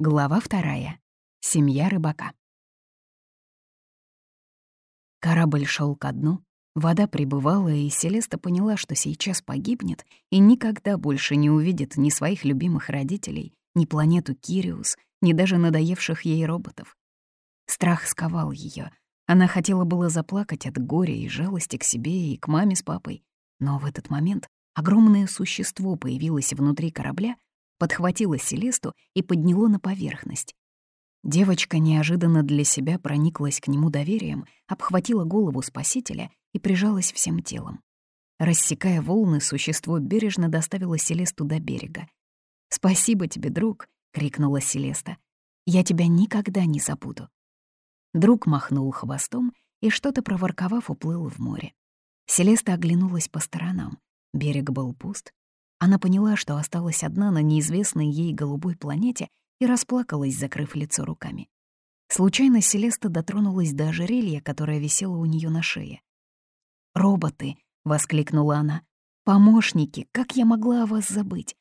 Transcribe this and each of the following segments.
Глава вторая. Семья рыбака. Корабль шел ко дну, вода прибывала, и Селеста поняла, что сейчас погибнет и никогда больше не увидит ни своих любимых родителей, ни планету Кириус, ни даже надоевших ей роботов. Страх сковал ее. Она хотела было заплакать от горя и жалости к себе и к маме с папой, но в этот момент огромное существо появилось внутри корабля — подхватила Селесту и подняло на поверхность. Девочка неожиданно для себя прониклась к нему доверием, обхватила голову спасителя и прижалась всем телом. Рассекая волны, существо бережно доставило Селесту до берега. «Спасибо тебе, друг!» — крикнула Селеста. «Я тебя никогда не забуду». Друг махнул хвостом и, что-то проворковав, уплыл в море. Селеста оглянулась по сторонам. Берег был пуст, она поняла, что осталась одна на неизвестной ей голубой планете и расплакалась, закрыв лицо руками. Случайно Селеста дотронулась до ожерелья, которое висело у нее на шее. «Роботы!» — воскликнула она. «Помощники! Как я могла о вас забыть?»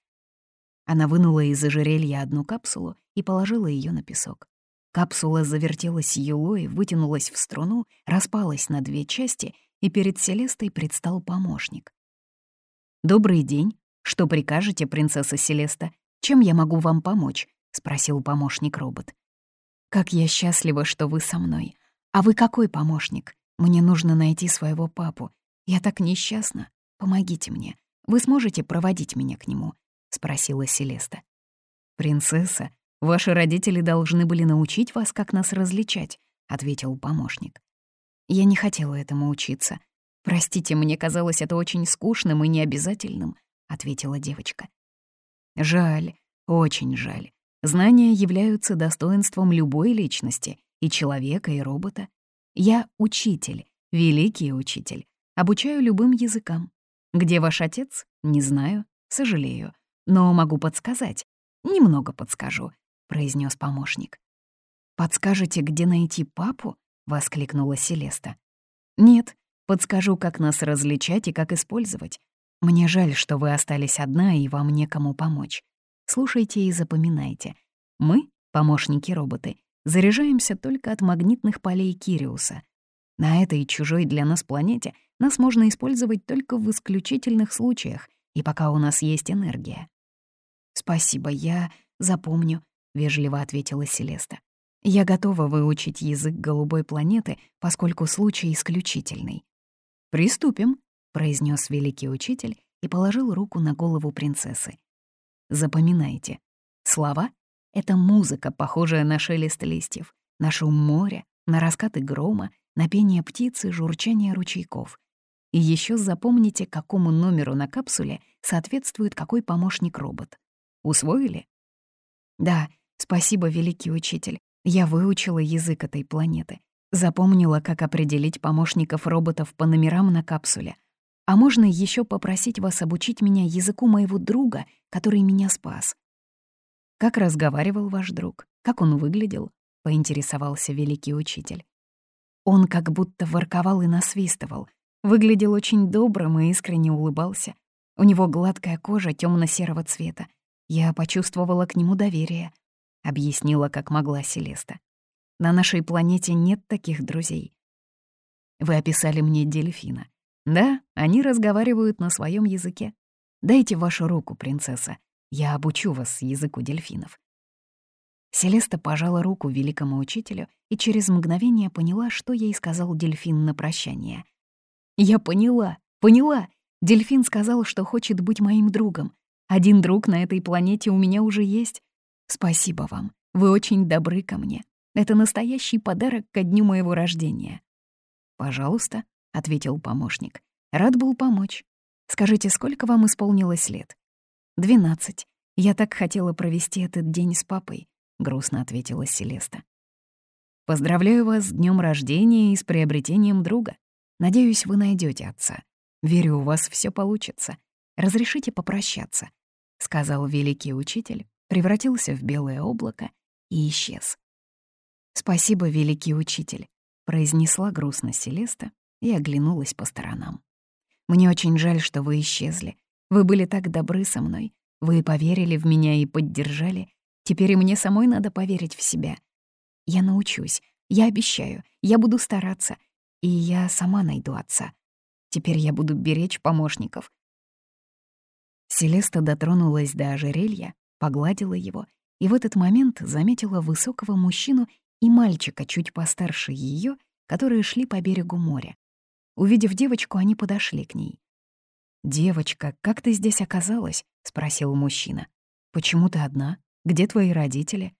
Она вынула из ожерелья одну капсулу и положила ее на песок. Капсула завертелась юлой, вытянулась в струну, распалась на две части, и перед Селестой предстал помощник. «Добрый день», «Что прикажете, принцесса Селеста? Чем я могу вам помочь?» — спросил помощник-робот. «Как я счастлива, что вы со мной. А вы какой помощник? Мне нужно найти своего папу. Я так несчастна. Помогите мне. Вы сможете проводить меня к нему?» — спросила Селеста. «Принцесса, ваши родители должны были научить вас, как нас различать», — ответил помощник. «Я не хотела этому учиться. Простите, мне казалось это очень скучным и необязательным. — ответила девочка. «Жаль, очень жаль. Знания являются достоинством любой личности, и человека, и робота. Я учитель, великий учитель, обучаю любым языкам. Где ваш отец? Не знаю, сожалею, но могу подсказать. Немного подскажу», — произнес помощник. «Подскажете, где найти папу?» — воскликнула Селеста. «Нет, подскажу, как нас различать и как использовать. Мне жаль, что вы остались одна и вам некому помочь. Слушайте и запоминайте. Мы, помощники-роботы, заряжаемся только от магнитных полей Кириуса. На этой чужой для нас планете нас можно использовать только в исключительных случаях и пока у нас есть энергия. «Спасибо, я запомню», — вежливо ответила Селеста. «Я готова выучить язык голубой планеты, поскольку случай исключительный». «Приступим», произнес великий учитель и положил руку на голову принцессы. Запоминайте, слова — это музыка, похожая на шелест листьев, на шум моря, на раскаты грома, на пение птицы, журчание ручейков. И еще запомните, какому номеру на капсуле соответствует какой помощник-робот. Усвоили? Да, спасибо, великий учитель. Я выучила язык этой планеты. Запомнила, как определить помощников роботов по номерам на капсуле — а можно еще попросить вас обучить меня языку моего друга, который меня спас?» «Как разговаривал ваш друг? Как он выглядел?» — поинтересовался великий учитель. Он как будто ворковал и насвистывал. Выглядел очень добрым и искренне улыбался. У него гладкая кожа темно серого цвета. Я почувствовала к нему доверие, — объяснила, как могла Селеста. На нашей планете нет таких друзей. Вы описали мне дельфина. Да, они разговаривают на своем языке. Дайте вашу руку, принцесса. Я обучу вас языку дельфинов. Селеста пожала руку великому учителю и через мгновение поняла, что ей сказал дельфин на прощание. «Я поняла, поняла. Дельфин сказал, что хочет быть моим другом. Один друг на этой планете у меня уже есть. Спасибо вам. Вы очень добры ко мне. Это настоящий подарок ко дню моего рождения». «Пожалуйста», — ответил помощник. «Рад был помочь. Скажите, сколько вам исполнилось лет?» «Двенадцать. Я так хотела провести этот день с папой», — грустно ответила Селеста. «Поздравляю вас с днем рождения и с приобретением друга. Надеюсь, вы найдете отца. Верю, у вас все получится. Разрешите попрощаться», — сказал великий учитель, превратился в белое облако и исчез. «Спасибо, великий учитель», — произнесла грустно Селеста и оглянулась по сторонам. «Мне очень жаль, что вы исчезли. Вы были так добры со мной. Вы поверили в меня и поддержали. Теперь и мне самой надо поверить в себя. Я научусь, я обещаю, я буду стараться, и я сама найду отца. Теперь я буду беречь помощников. Селеста дотронулась до ожерелья, погладила его, и в этот момент заметила высокого мужчину и мальчика чуть постарше ее, которые шли по берегу моря. Увидев девочку, они подошли к ней. «Девочка, как ты здесь оказалась?» — спросил мужчина. «Почему ты одна? Где твои родители?»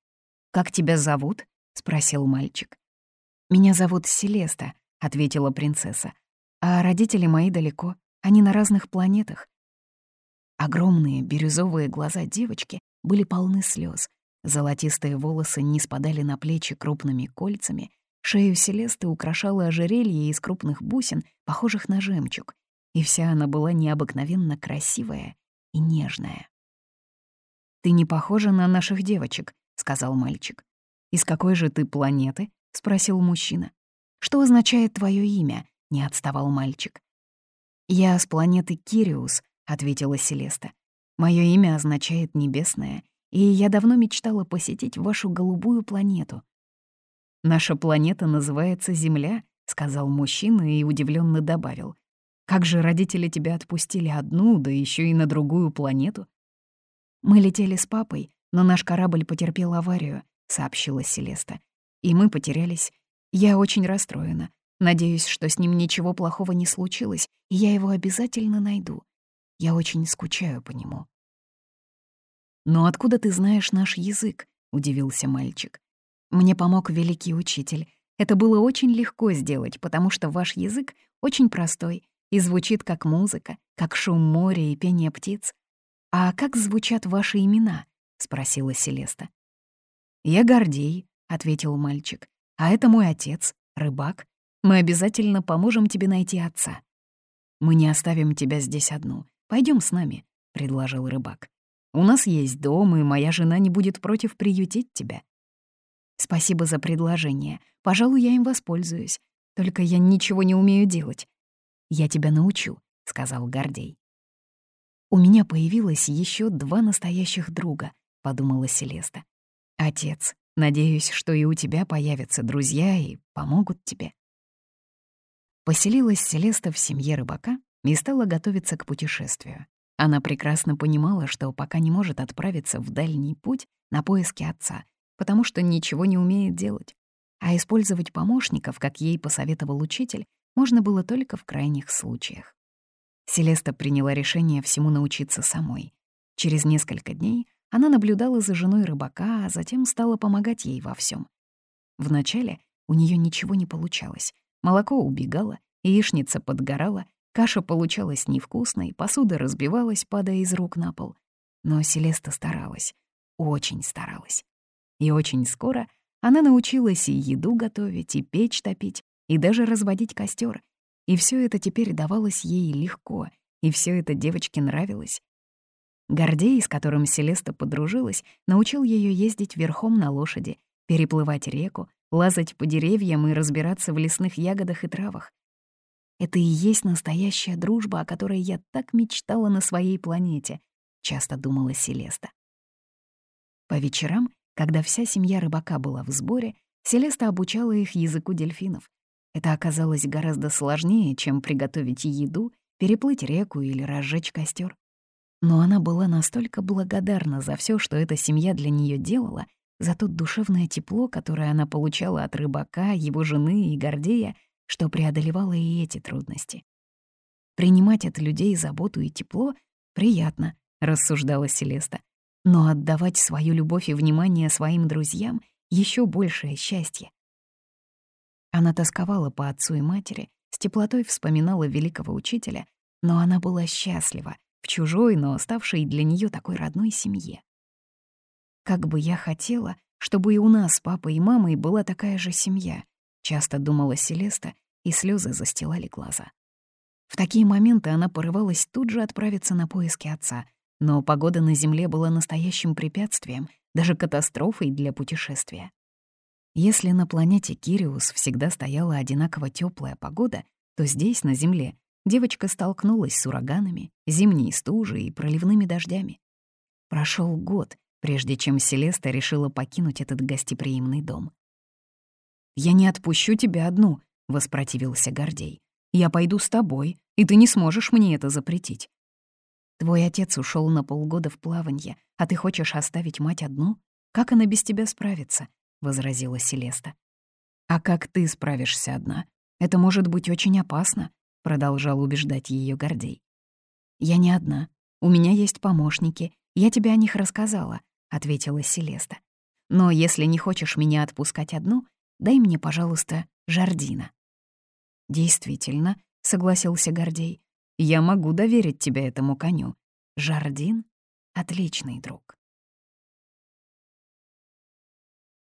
«Как тебя зовут?» — спросил мальчик. «Меня зовут Селеста», — ответила принцесса. «А родители мои далеко, они на разных планетах». Огромные бирюзовые глаза девочки были полны слез. Золотистые волосы не спадали на плечи крупными кольцами, шею Селесты украшало ожерелье из крупных бусин, похожих на жемчуг, и вся она была необыкновенно красивая и нежная. «Ты не похожа на наших девочек», — сказал мальчик. «Из какой же ты планеты?» — спросил мужчина. «Что означает твое имя?» — не отставал мальчик. «Я с планеты Кириус», — ответила Селеста. Мое имя означает «небесное», и я давно мечтала посетить вашу голубую планету». «Наша планета называется Земля», — сказал мужчина и удивленно добавил. «Как же родители тебя отпустили одну, да еще и на другую планету?» «Мы летели с папой, но наш корабль потерпел аварию», — сообщила Селеста. «И мы потерялись. Я очень расстроена. Надеюсь, что с ним ничего плохого не случилось, и я его обязательно найду. Я очень скучаю по нему». «Но откуда ты знаешь наш язык?» — удивился мальчик. «Мне помог великий учитель. Это было очень легко сделать, потому что ваш язык очень простой и звучит как музыка, как шум моря и пение птиц. А как звучат ваши имена?» — спросила Селеста. «Я Гордей», — ответил мальчик. «А это мой отец, рыбак. Мы обязательно поможем тебе найти отца». «Мы не оставим тебя здесь одну. Пойдем с нами», — предложил рыбак. «У нас есть дом, и моя жена не будет против приютить тебя». «Спасибо за предложение. Пожалуй, я им воспользуюсь. Только я ничего не умею делать». «Я тебя научу», — сказал Гордей. «У меня появилось еще два настоящих друга», — подумала Селеста. «Отец, надеюсь, что и у тебя появятся друзья и помогут тебе». Поселилась Селеста в семье рыбака и стала готовиться к путешествию. Она прекрасно понимала, что пока не может отправиться в дальний путь на поиски отца, потому что ничего не умеет делать. А использовать помощников, как ей посоветовал учитель, можно было только в крайних случаях. Селеста приняла решение всему научиться самой. Через несколько дней она наблюдала за женой рыбака, а затем стала помогать ей во всем. Вначале у нее ничего не получалось. Молоко убегало, яичница подгорала, Каша получалась невкусной, посуда разбивалась, падая из рук на пол. Но Селеста старалась, очень старалась. И очень скоро она научилась и еду готовить, и печь топить, и даже разводить костер. И все это теперь давалось ей легко, и все это девочке нравилось. Гордей, с которым Селеста подружилась, научил ее ездить верхом на лошади, переплывать реку, лазать по деревьям и разбираться в лесных ягодах и травах. Это и есть настоящая дружба, о которой я так мечтала на своей планете, часто думала Селеста. По вечерам, когда вся семья рыбака была в сборе, Селеста обучала их языку дельфинов. Это оказалось гораздо сложнее, чем приготовить еду, переплыть реку или разжечь костер. Но она была настолько благодарна за все, что эта семья для нее делала, за то душевное тепло, которое она получала от рыбака, его жены и Гордея — что преодолевало и эти трудности. Принимать от людей заботу и тепло приятно, рассуждала Селеста, но отдавать свою любовь и внимание своим друзьям — еще большее счастье. Она тосковала по отцу и матери, с теплотой вспоминала великого учителя, но она была счастлива в чужой, но ставшей для нее такой родной семье. Как бы я хотела, чтобы и у нас с папой и мамой была такая же семья, Часто думала Селеста, и слезы застилали глаза. В такие моменты она порывалась тут же отправиться на поиски отца, но погода на Земле была настоящим препятствием, даже катастрофой для путешествия. Если на планете Кириус всегда стояла одинаково теплая погода, то здесь, на Земле, девочка столкнулась с ураганами, зимней стужей и проливными дождями. Прошел год, прежде чем Селеста решила покинуть этот гостеприимный дом. «Я не отпущу тебя одну», — воспротивился Гордей. «Я пойду с тобой, и ты не сможешь мне это запретить». «Твой отец ушел на полгода в плаванье, а ты хочешь оставить мать одну? Как она без тебя справится?» — возразила Селеста. «А как ты справишься одна? Это может быть очень опасно», — продолжал убеждать ее Гордей. «Я не одна. У меня есть помощники. Я тебе о них рассказала», — ответила Селеста. «Но если не хочешь меня отпускать одну, дай мне, пожалуйста, Жардина». «Действительно», — согласился Гордей, — «я могу доверить тебя этому коню. Жардин — отличный друг».